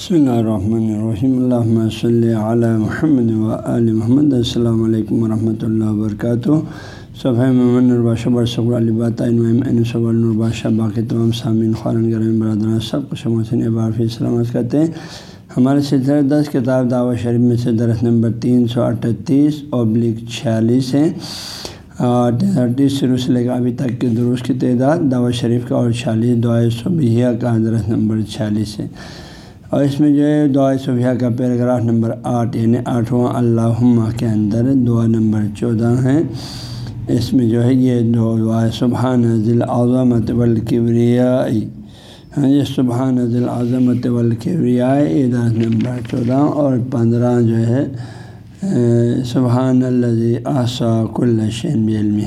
بسم اللہ الرحمن الرحیم اللہ صلی علی محمد و علیہ محمد السلام علیکم ورحمۃ اللہ وبرکاتہ صبح محمد الباشہ برصبر صبح الباشہ باقی تمام سامعین خارن گرم برادران سب کو شموسن ابارفی سلامت کرتے ہیں ہمارے سلسلہ دس کتاب دعوت شریف میں سے درخت نمبر تین سو اٹھتیس ابلک چھیالیس ہے۔ اور تیس شروع سے لے کر ابھی تک کے درست کی تعداد دعوت شریف کا اور چھیالیس دعائے صبحیہ کا درخت نمبر چھیالیس ہے۔ اور اس میں جو ہے دعا صبح کا پیراگراف نمبر آٹھ یعنی آٹھواں اللہ کے اندر دعا نمبر چودہ ہیں۔ اس میں جو ہے یہ دو دعا سبحان ذیل اعظمت والکبریائی۔ ہاں جی سبحان ذیل اعظمت والکبریائی درخت نمبر چودہ۔ اور پندرہ جو ہے، سبحان اللہ آسا کل شین علمی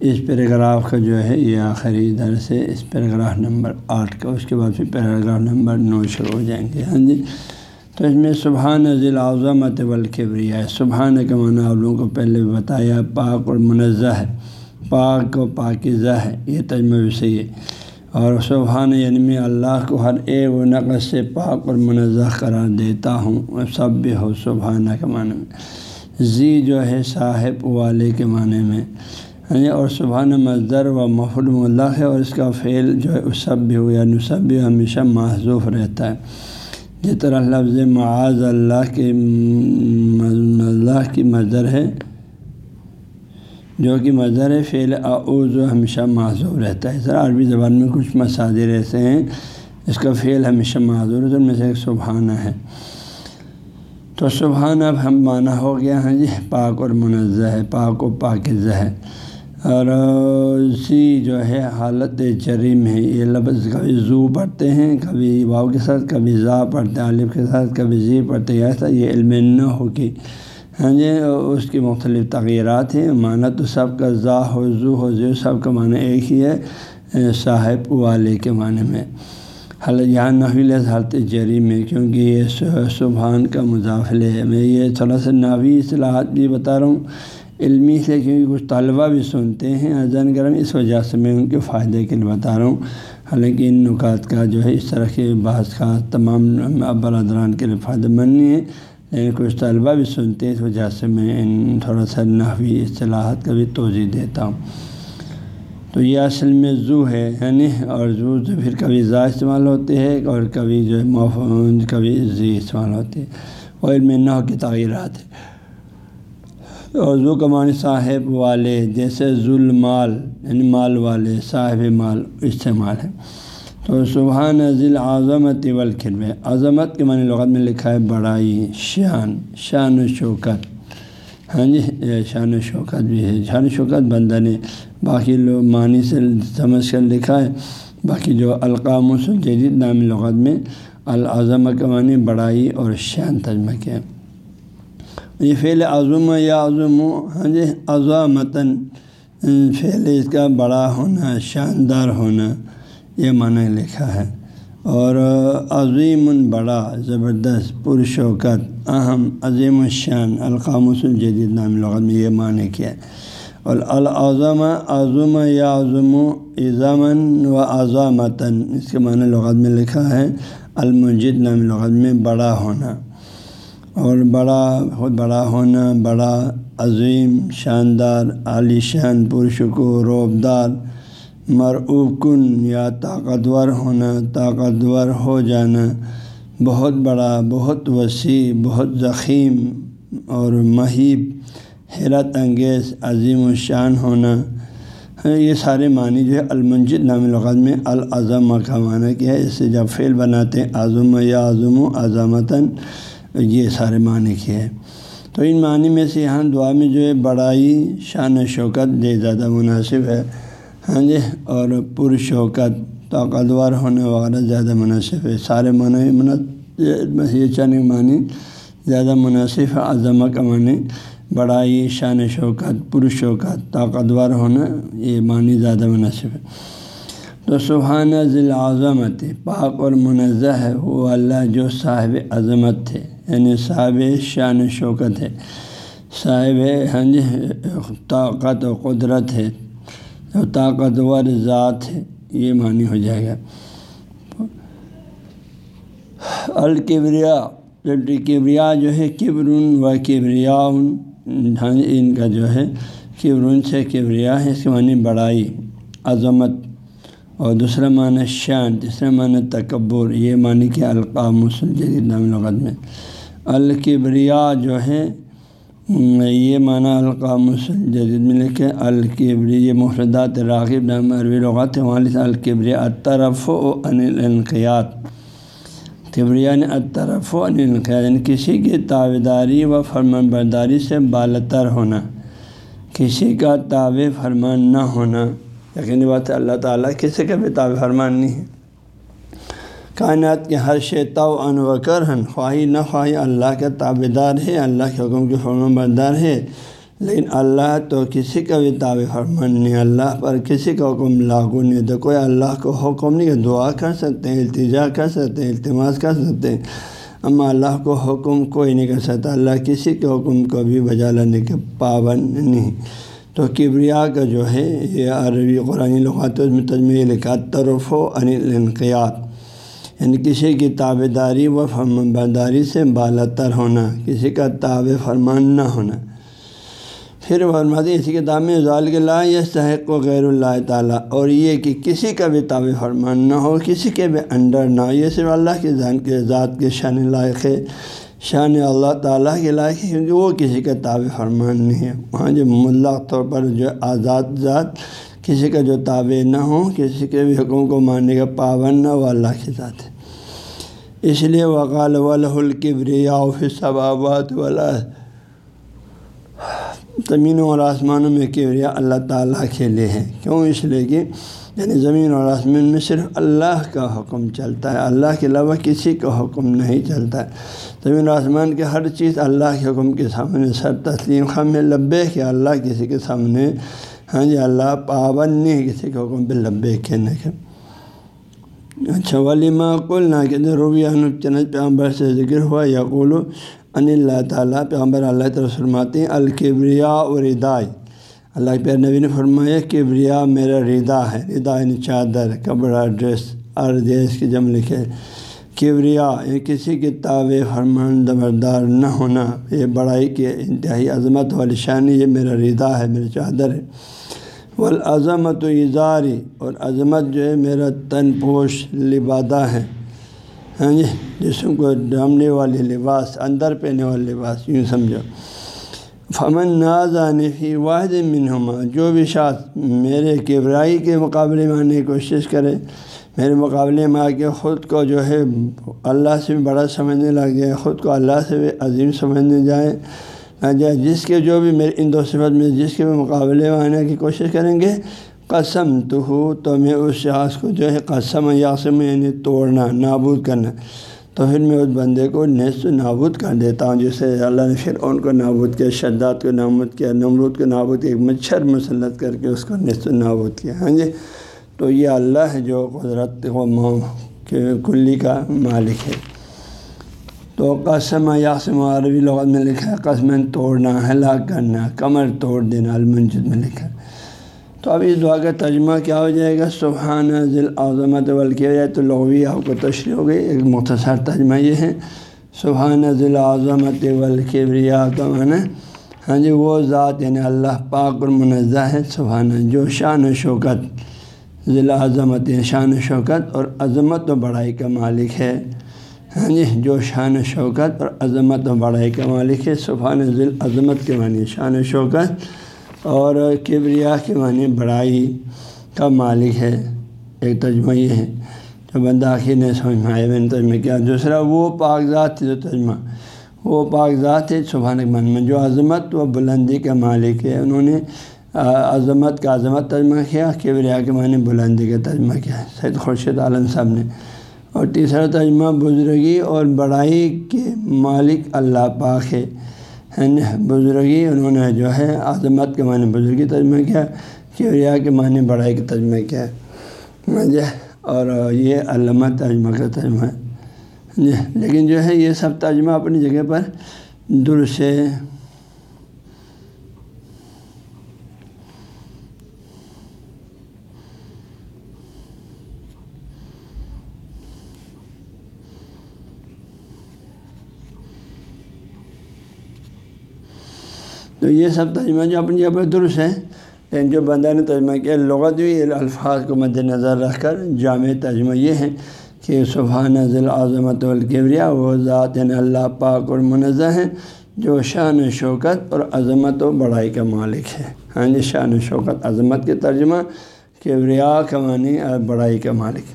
اس پیراگراف کا جو ہے یہ آخری درس ہے، اس پیراگراف نمبر آٹھ کا، اس کے بعد پھر پیراگراف نمبر نو شروع ہو جائیں گے۔ ہاں جی؟ تو اس میں سبحان ذیل اعظمت والکبریہ ہے۔ سبحان کا معنی آپ لوگوں کو پہلے بھی بتایا، پاک اور منزہ ہے۔ پاک و پاکزہ ہے۔ یہ تجمہ بھی صحیح ہے۔ اور سبحان یعنی میں اللہ کو ہر اے و نقص سے پاک اور منزہ قرار دیتا ہوں۔ سب بھی ہو سبحانہ کے معنی میں۔ زی جو ہے صاحب والے کے معنی میں۔ یعنی اور سبحان مزدر و محرم اللہ ہے اور اس کا فعل جو ہے سب بھی ہو یا نصب بھی ہمیشہ محضوف رہتا ہے۔ جس طرح لفظ معاذ اللہ کے اللہ کی مزدر ہے، جو کہ مظہر فعل اعوذ و ہمیشہ معذور رہتا ہے۔ سر عربی زبان میں کچھ مساجر ایسے ہیں، اس کا فعل ہمیشہ معذور ہے میں سے ایک سبحانہ ہے۔ تو سبحانہ اب ہم معنی ہو گیا ہے جی پاک اور منزہ ہے، پاک و پاکزہ ہے۔ اور اسی جو ہے حالت جریم ہے، یہ لفظ کبھی زو پڑھتے ہیں، کبھی واؤ کے ساتھ، کبھی زا پڑھتے ہیں عالف کے ساتھ، کبھی زی پڑھتے ہیں، ایسا یہ علم نہ ہو کہ ہاں جی اس کی مختلف تغیرات ہیں۔ معنی تو سب کا ذا ہو، زو ہو زو سب کا معنی ایک ہی ہے، صاحب والے کے معنی میں۔ حال یہاں ناول حالت جری میں کیونکہ یہ سبحان کا مضافل ہے۔ میں یہ تھوڑا سا ناوی اصلاحات بھی بتا رہا ہوں۔ علمی سے کیونکہ کچھ طالبہ بھی سنتے ہیں، اذان گرم اس وجہ سے میں ان کے فائدے کے لیے بتا رہا ہوں۔ حالانکہ ان نکات کا جو ہے، اس طرح کے بعض کا تمام برادران کے لیے فائدہ مند نہیں ہے، لیکن کچھ طلبہ بھی سنتے ہیں۔ اس وجہ سے میں ان تھوڑا سا نحوی اصطلاحات کا بھی توضیع دیتا ہوں۔ تو یہ اصل میں زو ہے یعنی اور زو تو پھر کبھی زا استعمال ہوتے ہیں اور کبھی جو ہے کبھی زی استعمال ہوتے ہیں۔ اور علم نحو کی تغیرات ہے اور زو کا معنی صاحب والے جیسے ظلمال یعنی مال والے، صاحب مال استعمال ہے۔ تو سبحان ذیل اعظمت والکرب عظمت کے معنی لغت میں لکھا ہے بڑائی، شان شان و شوکت۔ ہاں جی شان و شوکت بھی ہے۔ شان و شوکت بندہ نے باقی لوگ معنی سے سمجھ کر لکھا ہے۔ باقی جو القام و جدید نامی لغت میں العظم کا معنی بڑائی اور شان تجمہ کیا یہ فعل اعظم یا عظم ہاں جی عظامتاً فعل اس کا بڑا ہونا، شاندار ہونا، یہ معنی لکھا ہے۔ اور عظیم بڑا، زبردست، پرشوکت، اہم، عظیم الشان، القاموس الجدید نام لغت میں یہ معنی کیا ہے۔ اور العظم اعظم یا عظم اضامن و اعظامتاً اس کے معنی لغت میں لکھا ہے۔ المجد نام لغت میں بڑا ہونا۔ اور بڑا، بہت بڑا ہونا، بڑا عظیم، شاندار، عالی شان پرشکو روبدار، مرعوب کن یا طاقتور ہونا، طاقتور ہو جانا، بہت بڑا، بہت وسیع، بہت ضخیم اور مہیب، حیرت انگیز، عظیم و شان ہونا ہاں، یہ سارے معنی جو ہے المنجد نام لغت میں العظم کا معنی کیا ہے۔ اس سے جب فعل بناتے ہیں اعظم یا اعظم و اعظمتاً یہ سارے معنی کیا ہے تو ان معنی میں سے یہاں دعا میں جو ہے بڑائی، شان شوکت یہ زیادہ مناسب ہے۔ ہاں جی؟ اور پر شوکت، طاقتور ہونے وغیرہ زیادہ مناسب ہے۔ سارے معنی یہ چند معنی۔ زیادہ مناسب ہے عظمہ کا معنی۔ بڑائی، شان شوکت، پر شوکت، طاقتور ہونا، یہ معنی زیادہ مناسب ہے۔ تو سبحانہ ذیل اعظمت پاک اور منزہ ہے۔ وہ اللہ جو صاحب عظمت تھے یعنی صاحب شان شوکت ہے۔ صاحب ہاں جی طاقت و قدرت ہے۔ جو طاقتور ذات ہے، یہ معنی ہو جائے گا۔ الکبریا کبریا جو ہے کبرن و کبریا ہاں ان کا جو ہے کبرن سے کبریا ہے، اس کے معنی بڑائی، عظمت۔ اور دوسرا معنی شان، تیسرا معنی تکبر، یہ معنی کہ القام جدید نام لغت میں۔ الکبریا جو ہے یہ معنی القام جدید میں لکھے الکبری یہ مفردات راغب نام عربی لغات وہاں الکبریا اطرف و انل انقیات کبریا نے یعنی اطرف و انل انقیات یعنی کسی کی تابداری و فرمان برداری سے بالتر ہونا، کسی کا تاب فرمان نہ ہونا۔ یقینی بات ہے، اللہ تعالیٰ کسی کا بھی تاب فرمان نہیں ہے۔ کائنات کے ہر شیتا و انوکر ہن، خواہی نہ خواہی اللہ کا تابے دار ہے، اللہ کے حکم کے فرمان بردار ہے۔ لیکن اللہ تو کسی کا بھی تاب فرمان نہیں، اللہ پر کسی کا حکم لاگو نہیں۔ تو کوئی اللہ کو حکم نہیں کہ دعا کر سکتے ہیں، التجا کر سکتے ہیں، التماس کر سکتے ہیں۔ اما اللہ کو حکم کوئی نہیں کر سکتا، اللہ کسی کے حکم کو بھی بجا لانے کے پابند نہیں۔ تو کبریا کا جو ہے، یہ عربی قرآن لغات میں تجمہ لکھا طرف و انل انقیات یعنی کسی کی تابے داری و برداری سے بالتر ہونا، کسی کا تاب فرمان نہ ہونا۔ پھر فرماتی اسی کتاب میں ظال کے لا یہ صحق و غیر اللہ تعالیٰ، اور یہ کہ کسی کا بھی تاب فرمان نہ ہو، کسی کے بھی انڈر نہ ہو، یہ صرف اللہ کے ذہن کے ذات کے شان لائق ہے، شان اللہ تعالیٰ کے لائق ہے، کیونکہ وہ کسی کا تاب فرمان نہیں ہے۔ وہاں جو مطلق طور پر جو آزاد ذات کسی کا جو تابع نہ ہو کسی کے بھی حکم کو ماننے کا پابند نہ ہو، اللہ کے ذات ہے۔ اس لیے وقال والکبریا فی ثبابات والا زمینوں اور آسمانوں میں کبریا اللہ تعالیٰ کے لیے ہے کیوں؟ اس لیے کہ یعنی زمین اور آسمان میں صرف اللہ کا حکم چلتا ہے۔ اللہ کے علاوہ کسی کا حکم نہیں چلتا ہے۔ زمین و آسمان کے ہر چیز اللہ کے حکم کے سامنے، سر تسلیم، خم لبے کہ اللہ کسی کے سامنے ہاں جی اللہ پابند نہیں کسی کے حکم پہ لبے کہنے کے اچھا ولیما کل نہ کہ روبیہ چنج پیغمبر سے ذکر ہوا یقول ان اللہ تعالیٰ، پیغمبر اللہ تعالیٰ فرماتے ہیں الکبریا و ردائی اللہ پیر نبی نے فرمایا کبریا میرا ردا ہے، ردا یعنی چادر، کپڑا، ڈریس اور دیش کی جم لکھے کبریا یہ کسی کی تاب فرمان، دبردار نہ ہونا، یہ بڑائی کی انتہائی عظمت والی شانی یہ میرا ردا ہے میری چادر ہے۔ والعظمت و اظہاری اور عظمت جو ہے میرا تن پوش لبادہ ہے۔ ہاں جی جسم کو ڈامنے والی لباس، اندر پہنے والا لباس، یوں سمجھو۔ فمن نازانی فی واحد منہما، جو بھی شاخ میرے کبرائی کے مقابلے میں آنے کی کوشش کرے، میرے مقابلے میں آ کے خود کو جو ہے اللہ سے بھی بڑا سمجھنے لگ جائے، خود کو اللہ سے بھی عظیم سمجھنے جائے ہاں جی، جس کے جو بھی میرے ان دو صفت میں جس کے بھی مقابلے میں آنے کی کوشش کریں گے قسم تو ہو تو میں اس شخص کو جو ہے قسم یاسم یعنی توڑنا، نابود کرنا۔ تو پھر میں اس بندے کو نیست نابود کر دیتا ہوں، جسے اللہ نے پھر ان کو نابود کیا، شداد کو نابود کیا، نمرود کو نابود کیا، ایک مچھر مسلط کر کے اس کو نیست نابود کیا۔ ہاں جی؟ تو یہ اللہ ہے جو قدرت و کلی کا مالک ہے۔ تو قسم یاسم عربی لغت میں لکھا ہے، قسم توڑنا ہلاک کرنا کمر توڑ دینا، المنجد میں لکھا ہے۔ تو اب اس دعا کا ترجمہ کیا ہو جائے گا؟ سبحانہ ذیل اعظمت ول کیا جائے تو لغوی آپ کو تشریح ہو گئی۔ ایک مختصر ترجمہ یہ ہے۔ سبحانہ ذیل اعظمت والکبریا کا معنی ہاں جی وہ ذات یعنی اللہ پاک اور منزہ ہے۔ سبحانہ جو شان و شوکت ضلع اعظمت یعنی شان و شوکت اور عظمت و بڑائی کا مالک ہے۔ ہاں جی جو شان شوکت اور عظمت و بڑائی کا مالک ہے، سبحان ذیل عظمت کے معنی شان شوکت اور کبریا کے معنی بڑائی کا مالک ہے، ایک ترجمہ یہ ہے۔ جو بندہ آخر نے سمجھ میں آیا میں نے ترجمہ کیا۔ دوسرا، وہ کاغذات جو ترجمہ وہ کاغذات ہے، سبحان کے میں جو عظمت و بلندی کا مالک ہے۔ انہوں نے عظمت کا عظمت ترجمہ کیا کبریا کے معنی بلندی کا ترجمہ کیا۔ سید خورشید عالم صاحب نے اور تیسرا ترجمہ بزرگی اور بڑائی کے مالک اللہ پاک ہے۔ بزرگی، انہوں نے جو ہے عظمت کے معنی بزرگی ترجمہ کیا، کیوریا کے معنی بڑائی کا ترجمہ کیا۔ جی اور یہ علامہ ترجمہ کا ترجمہ ہے۔ جی لیکن جو ہے یہ سب ترجمہ اپنی جگہ پر درست ہے۔ تو یہ سب ترجمہ جو اپنی جگہ درست ہے لیکن جو بندہ نے ترجمہ کیا، لغت بھی الفاظ کو مد نظر رکھ کر جامع ترجمہ یہ ہے کہ سبحان نزل عظمت القبریا وہ ذات یعنی اللہ پاک اور منظہ ہیں، جو شان و شوکت اور عظمت و بڑائی کا مالک ہے۔ ہاں جی شان و شوکت، عظمت کے ترجمہ، کبریا کا معنی اور بڑائی کا مالک۔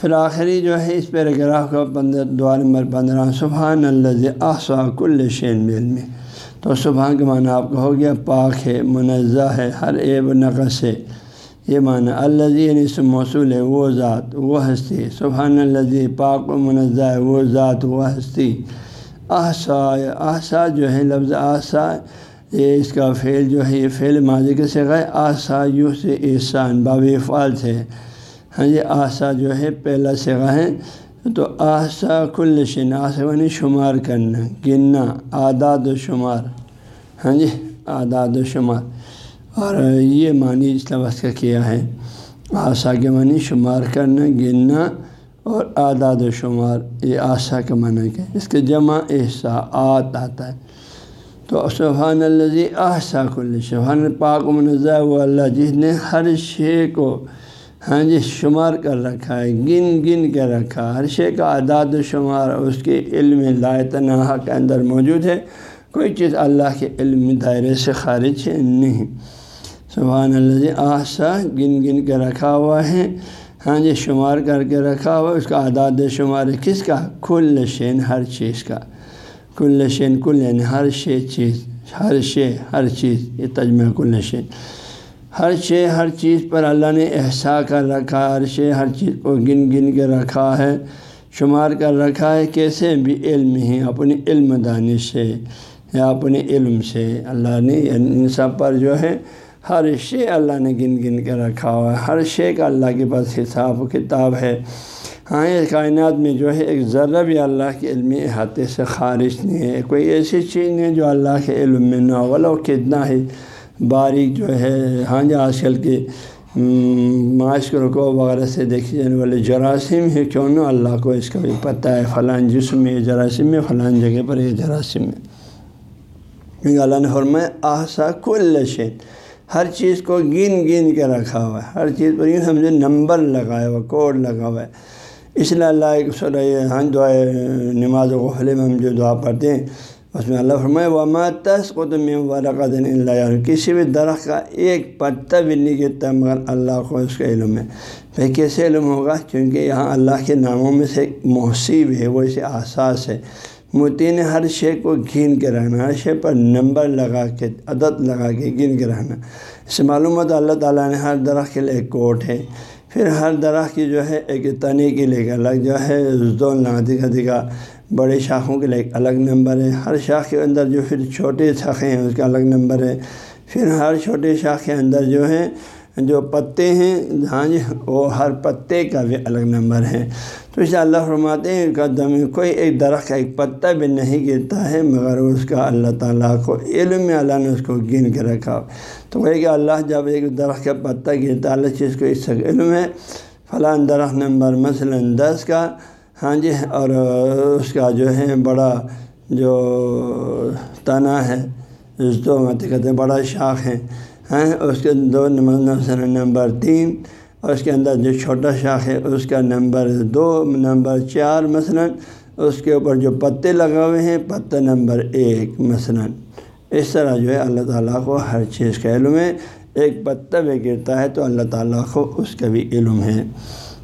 پھر آخری جو ہے، اس پیراگراف کا پندرہ دعا نمبر پندرہ، سبحان اللہ آسا کل شین میل میں تو صبح کے معنی آپ کا ہو گیا پاک ہے، منزہ ہے، ہر ایب نقص ہے۔ یہ معنی اللہ اس موصول ہے وہ ذات، وہ ہستی۔ سبحان اللہ پاک و منزہ ہے، وہ ذات، وہ ہستی۔ احسا احسا جو ہے، لفظ آسا یہ اس کا فعل جو ہے، یہ فعل ماضی کے سے گئے آسا یو سے احسان، باب فعال سے۔ ہاں جی آسا جو ہے، پہلا سگا ہے۔ تو آسا کل شن یعنی شمار کرنا، گننا اعداد و شمار۔ ہاں جی اعداد و شمار۔ اور یہ معنی اس لفظ کا کیا ہے؟ آسا کے معنی شمار کرنا، گننا اور اعداد و شمار۔ یہ آسا کا معنی کہ اس کے جمع احسا آت آتا ہے۔ تو سبحان اللہ آسا کل شبحان پاک منظہ و اللہ جس نے ہر شے کو ہاں جی شمار کر رکھا ہے، گن گن کے رکھا ہر شے کا اعداد و شمار اس کے علم لا تنہا کے اندر موجود ہے۔ کوئی چیز اللہ کے علم دائرے سے خارج ہے نہیں۔ سبحان اللہ جی، آسا گن گن کے رکھا ہوا ہے۔ ہاں جی شمار کر کے رکھا ہوا اس کا اعداد شمار ہے۔ کس کا؟ کل شین، ہر چیز کا۔ کل شین، کل یعنی ہر شے چیز، ہر شے، ہر چیز، یہ تجمہ کل شین۔ ہر شے ہر چیز پر اللہ نے احسا کر رکھا ہر شے ہر چیز کو گن گن کے رکھا ہے، شمار کر رکھا ہے، کیسے بھی علم ہی اپنی علم دانش سے یا اپنے علم سے اللہ نے یعنی ان سب پر جو ہے، ہر شے اللہ نے گن گن کے رکھا ہوا ہے۔ ہر شے کا اللہ کے پاس حساب و کتاب ہے۔ ہاں اس کائنات میں جو ہے، ایک ذرہ بھی اللہ کے علمی احاطے سے خارج نہیں ہے۔ کوئی ایسی چیز نہیں جو اللہ کے علم میں نہ ہو کتنا ہی باریک جو ہے ہاں جی آج کل کے معاشروں کو وغیرہ سے دیکھے جانے والے جراثیم ہے کیوں نہ اللہ کو اس کا بھی پتہ ہے، فلاں جسم میں جراثیم میں فلاں جگہ پر یہ جراثیم میں کیونکہ اللہ نے فرمایا آسا کل شین ہر چیز کو گن گن کے رکھا ہوا ہے، ہر چیز پر یوں سمجھے نمبر لگایا ہوا، کوڈ لگا ہوا ہے۔ اس لیے اللہ ایک سر ہاں دعائے، نماز و غفلے میں ہم جو دعا پڑھتے ہیں اس میں اللہ فرمائے وما تس کو تو اللہ کسی بھی درخت کا ایک پتہ بھی نہیں گرتا مگر اللہ کو اس کا علم ہے پھر کیسے علم ہوگا کیونکہ یہاں اللہ کے ناموں میں سے ایک محسوب ہے وہ اسے احساس ہے موتی نے ہر شے کو گن کے رہنا ہر شے پر نمبر لگا کے عدد لگا کے گن کے رہنا اس سے معلوم ہوتا اللہ تعالیٰ نے ہر درخت کے لیے ایک کوٹ ہے پھر ہر درخت کی جو ہے ایک تنی کے لیے الگ جو ہے زون لگا کا دکھا بڑے شاخوں کے لیے ایک الگ نمبر ہے ہر شاخ کے اندر جو پھر چھوٹے شاخیں ہیں، اس کا الگ نمبر ہے پھر ہر چھوٹے شاخ کے اندر جو ہے جو پتے ہیں ہاں جی وہ ہر پتے کا بھی الگ نمبر ہے تو اسے اللہ فرماتے ہیں کا دم کوئی ایک درخت کا ایک پتا بھی نہیں گرتا ہے، مگر اس کا اللہ تعالیٰ کو علم میں اللہ نے اس کو گن کے رکھا۔ تو وہ کہ اللہ جب ایک درخت کا پتا گرتا اللہ چیز کو اس علم ہے۔ فلاں درخت نمبر مثلا دس کا ہاں جی اور اس کا جو ہے بڑا جو تنا ہے، اس دو کہتے ہیں بڑا شاخ ہے۔ ہیں اس کے دو نمبر نمبر تین اور اس کے اندر جو چھوٹا شاخ ہے، اس کا نمبر دو، نمبر چار مثلا، اس کے اوپر جو پتے لگا ہوئے ہیں، پتہ نمبر ایک مثلا۔ اس طرح جو ہے اللہ تعالیٰ کو ہر چیز کا علم ہے ایک پتہ بھی گرتا ہے تو اللہ تعالیٰ کو اس کا بھی علم ہے۔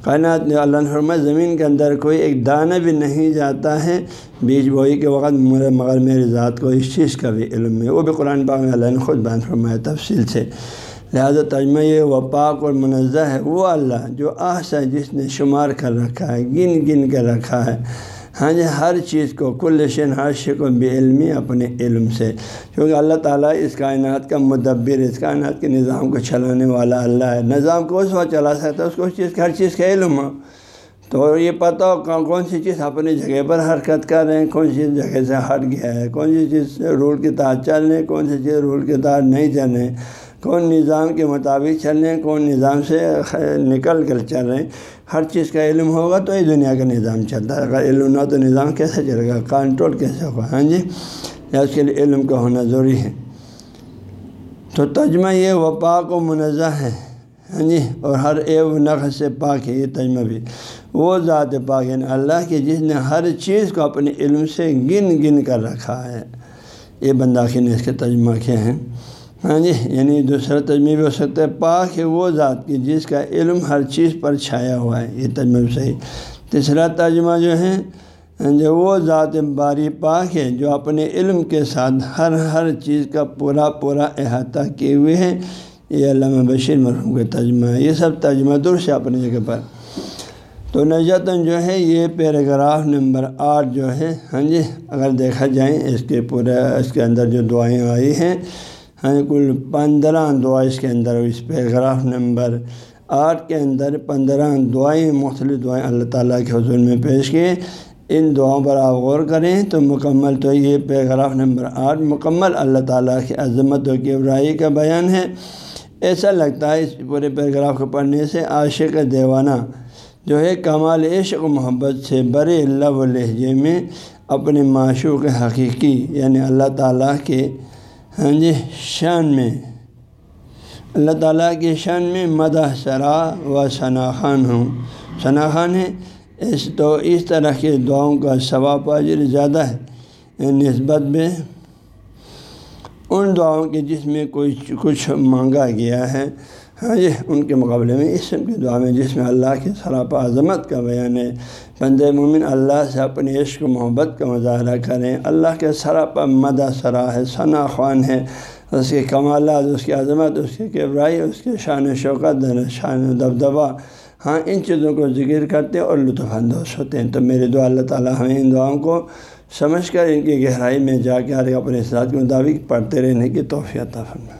کائنات نے اللہ فرما زمین کے اندر کوئی ایک دانہ بھی نہیں جاتا ہے۔ بیج بوئی کے وقت مگر میرے ذات کو اس چیز کا بھی علم ہے۔ وہ بھی قرآن پاک میں اللہ نے خود بیان فرمایا، تفصیل سے۔ لہٰذا تجمہ یہ و پاک اور منزہ ہے۔ وہ اللہ جو آس ہے جس نے شمار کر رکھا ہے، گن گن کر رکھا ہے۔ ہاں جی ہر چیز کو کل شن ہر کو بے علمی اپنے علم سے۔ کیونکہ اللہ تعالیٰ اس کائنات کا مدبر، اس کائنات کے نظام کو چلانے والا اللہ ہے۔ نظام کو اس وقت چلا سکتا ہے، اس کو اس چیز کا، ہر چیز کا علم ہو۔ تو یہ پتہ ہو کون کون سی چیز اپنی جگہ پر حرکت کر رہے ہیں، کون سی جگہ سے ہٹ گیا ہے، کون سی چیز رول کے تحت چل رہے ہیں، کون سی چیز رول کے تحت نہیں چل رہے ہیں۔ کون نظام کے مطابق چل رہے ہیں، کون نظام سے نکل کر چل رہے ہیں۔ ہر چیز کا علم ہوگا تو یہ دنیا کا نظام چلتا ہے اگر علم نہ تو نظام کیسے چلے گا؟ کنٹرول کیسے ہوگا؟ ہاں جی یا اس کے لیے علم کا ہونا ضروری ہے۔ تو تجمہ یہ وہ پاک و منزہ ہے۔ ہاں جی اور ہر اے و سے پاک ہے، یہ تجمہ بھی۔ وہ ذات پاک یعنی اللہ کی، جس نے ہر چیز کو اپنے علم سے گن گن کر رکھا ہے۔ یہ بنداخی نے اس کے تجمہ کیا ہیں۔ ہاں جی یعنی دوسرا تجمہ بھی ہو سکتا ہے، پاک ہے وہ ذات کی جس کا علم ہر چیز پر چھایا ہوا ہے، یہ تجمہ بھی صحیح۔ تیسرا ترجمہ جو ہے جو وہ ذات باری پاک ہے جو اپنے علم کے ساتھ ہر ہر چیز کا پورا پورا احاطہ کیے ہوئے ہیں۔ یہ علامہ بشیر مرحوم کا ترجمہ ہے۔ یہ سب ترجمہ درست ہے اپنی جگہ پر۔ تو نجتاً جو ہے، یہ پیراگراف نمبر آٹھ جو ہے ہاں جی اگر دیکھا جائیں اس کے پورے اس کے اندر جو دعائیں آئی ہیں ہاں کل پندرہ دعا اس کے اندر اس پیراگراف نمبر آٹھ کے اندر پندرہ دعائیں، مختلف دعائیں اللہ تعالیٰ کے حضور میں پیش کیے۔ ان دعاؤں پر آپ غور کریں تو مکمل تو یہ پیراگراف نمبر آٹھ مکمل اللہ تعالیٰ کی عظمت و کبرائی کا بیان ہے۔ ایسا لگتا ہے اس پورے پیراگراف کو پڑھنے سے عاشق دیوانہ جو ہے، کمال عشق و محبت سے برے اللہ و لہجے میں اپنے معشوق حقیقی یعنی اللہ تعالیٰ کے ہاں جی شان میں۔ اللہ تعالیٰ کے شان میں مدح سرا و ثناخان ہوں۔ ثناخان ہے اس تو اس طرح کے دعاؤں کا ثواب پاجر زیادہ ہے، نسبت میں۔ ان دعاؤں کے جس میں کوئی کچھ مانگا گیا ہے ہاں جی ان کے مقابلے میں اسم کی دعا میں جس میں اللہ کی سراپا عظمت کا بیان ہے۔ بند مومن، اللہ سے اپنی عشق و محبت کا مظاہرہ کریں۔ اللہ کے سراپا مدہ سرا ہے، ثنا خوان ہے۔ اس کے کمالات، اس کی عظمت، اس کے کبرائی، اس کے شان شوقت شان دبدبا ہاں ان چیزوں کو ذکر کرتے اور لطف اندوز ہوتے ہیں۔ تو میرے دعا، اللہ تعالیٰ ہمیں ان دعاؤں کو سمجھ کر ان کی گہرائی میں جا کے ہر اپنے اصلاح کے مطابق پڑھتے رہنے کی توفیع فرمائے۔